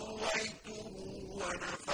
فسويته ونفخت